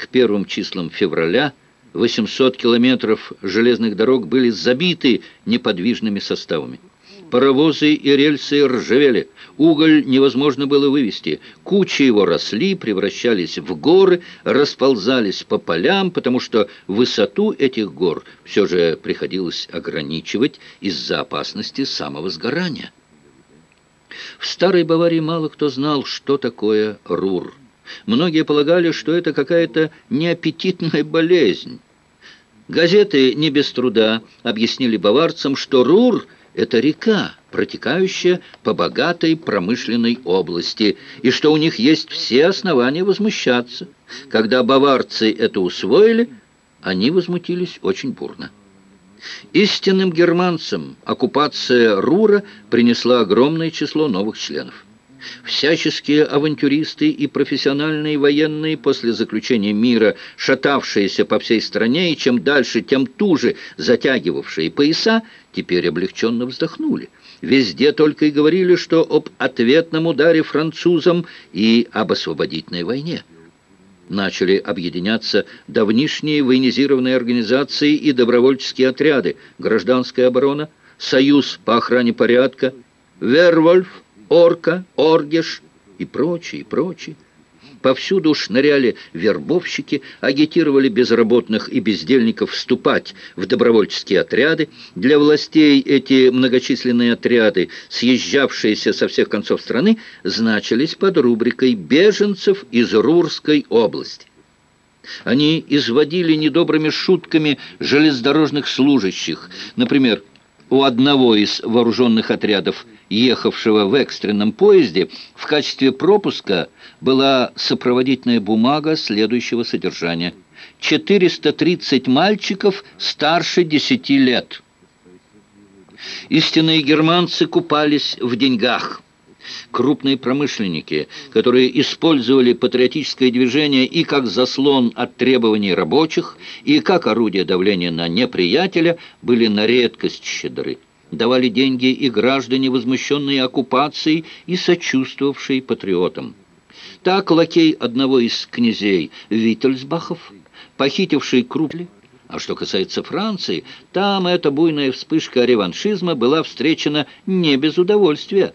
к первым числам февраля 800 километров железных дорог были забиты неподвижными составами. Паровозы и рельсы ржавели, уголь невозможно было вывести, кучи его росли, превращались в горы, расползались по полям, потому что высоту этих гор все же приходилось ограничивать из-за опасности самого сгорания. В Старой Баварии мало кто знал, что такое рур. Многие полагали, что это какая-то неаппетитная болезнь. Газеты не без труда объяснили баварцам, что рур – это река, протекающая по богатой промышленной области, и что у них есть все основания возмущаться. Когда баварцы это усвоили, они возмутились очень бурно. Истинным германцам оккупация Рура принесла огромное число новых членов. Всяческие авантюристы и профессиональные военные после заключения мира, шатавшиеся по всей стране и чем дальше, тем туже затягивавшие пояса, теперь облегченно вздохнули. Везде только и говорили, что об ответном ударе французам и об освободительной войне. Начали объединяться давнишние военизированные организации и добровольческие отряды, гражданская оборона, союз по охране порядка, Вервольф, Орка, Оргеш и прочие, прочие. Повсюду шныряли вербовщики, агитировали безработных и бездельников вступать в добровольческие отряды. Для властей эти многочисленные отряды, съезжавшиеся со всех концов страны, значились под рубрикой «беженцев из Рурской области». Они изводили недобрыми шутками железнодорожных служащих. Например, у одного из вооруженных отрядов, ехавшего в экстренном поезде, в качестве пропуска была сопроводительная бумага следующего содержания. 430 мальчиков старше 10 лет. Истинные германцы купались в деньгах крупные промышленники, которые использовали патриотическое движение и как заслон от требований рабочих, и как орудие давления на неприятеля, были на редкость щедры. Давали деньги и граждане, возмущенные оккупацией и сочувствовавшие патриотам. Так лакей одного из князей Виттельсбахов, похитивший крупли, а что касается Франции, там эта буйная вспышка реваншизма была встречена не без удовольствия.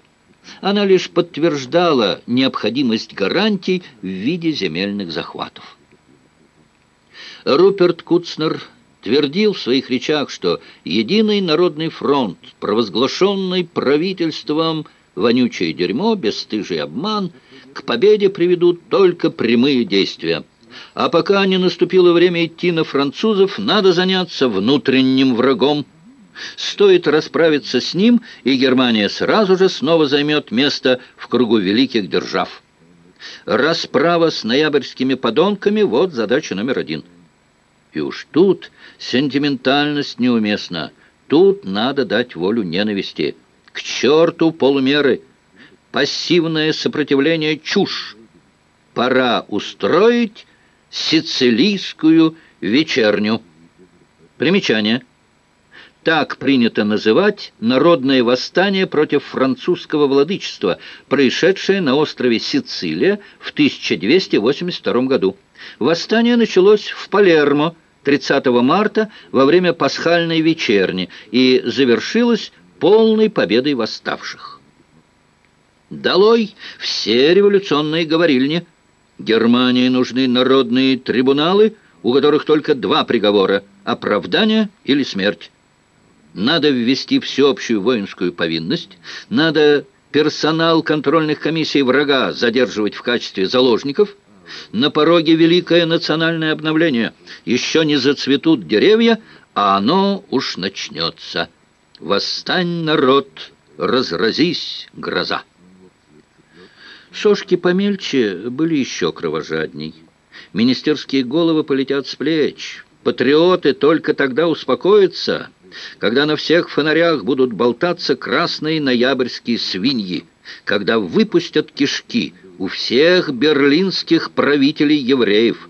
Она лишь подтверждала необходимость гарантий в виде земельных захватов. Руперт Куцнер твердил в своих речах, что Единый народный фронт, провозглашенный правительством вонючее дерьмо, бесстыжий обман, к победе приведут только прямые действия. А пока не наступило время идти на французов, надо заняться внутренним врагом – Стоит расправиться с ним, и Германия сразу же снова займет место в кругу великих держав. Расправа с ноябрьскими подонками – вот задача номер один. И уж тут сентиментальность неуместна. Тут надо дать волю ненависти. К черту полумеры! Пассивное сопротивление – чушь. Пора устроить сицилийскую вечерню. Примечание – так принято называть народное восстание против французского владычества, происшедшее на острове Сицилия в 1282 году. Восстание началось в Палермо 30 марта во время пасхальной вечерни и завершилось полной победой восставших. «Долой все революционные говорильни! Германии нужны народные трибуналы, у которых только два приговора – оправдание или смерть. Надо ввести всеобщую воинскую повинность, надо персонал контрольных комиссий врага задерживать в качестве заложников. На пороге великое национальное обновление. Еще не зацветут деревья, а оно уж начнется. Восстань, народ, разразись гроза. Сошки помельче были еще кровожадней. Министерские головы полетят с плеч. Патриоты только тогда успокоятся, когда на всех фонарях будут болтаться красные ноябрьские свиньи, когда выпустят кишки у всех берлинских правителей евреев.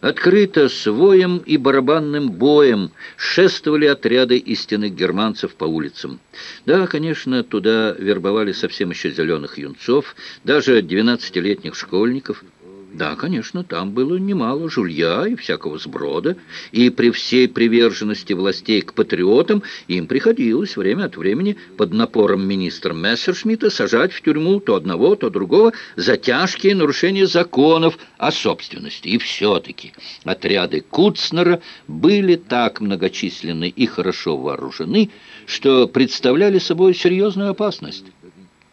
Открыто с воем и барабанным боем шествовали отряды истинных германцев по улицам. Да, конечно, туда вербовали совсем еще зеленых юнцов, даже двенадцатилетних школьников – Да, конечно, там было немало жулья и всякого сброда, и при всей приверженности властей к патриотам им приходилось время от времени под напором министра Мессершмитта сажать в тюрьму то одного, то другого за тяжкие нарушения законов о собственности. И все-таки отряды Куцнера были так многочисленны и хорошо вооружены, что представляли собой серьезную опасность.